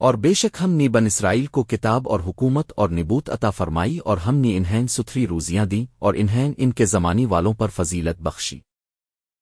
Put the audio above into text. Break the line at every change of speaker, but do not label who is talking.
اور بے شک ہم نے بن اسرائیل کو کتاب اور حکومت اور نبوت عطا فرمائی اور ہم نے انہیں ستھری روزیاں دیں اور انہیں ان کے زمانی والوں پر فضیلت بخشی۔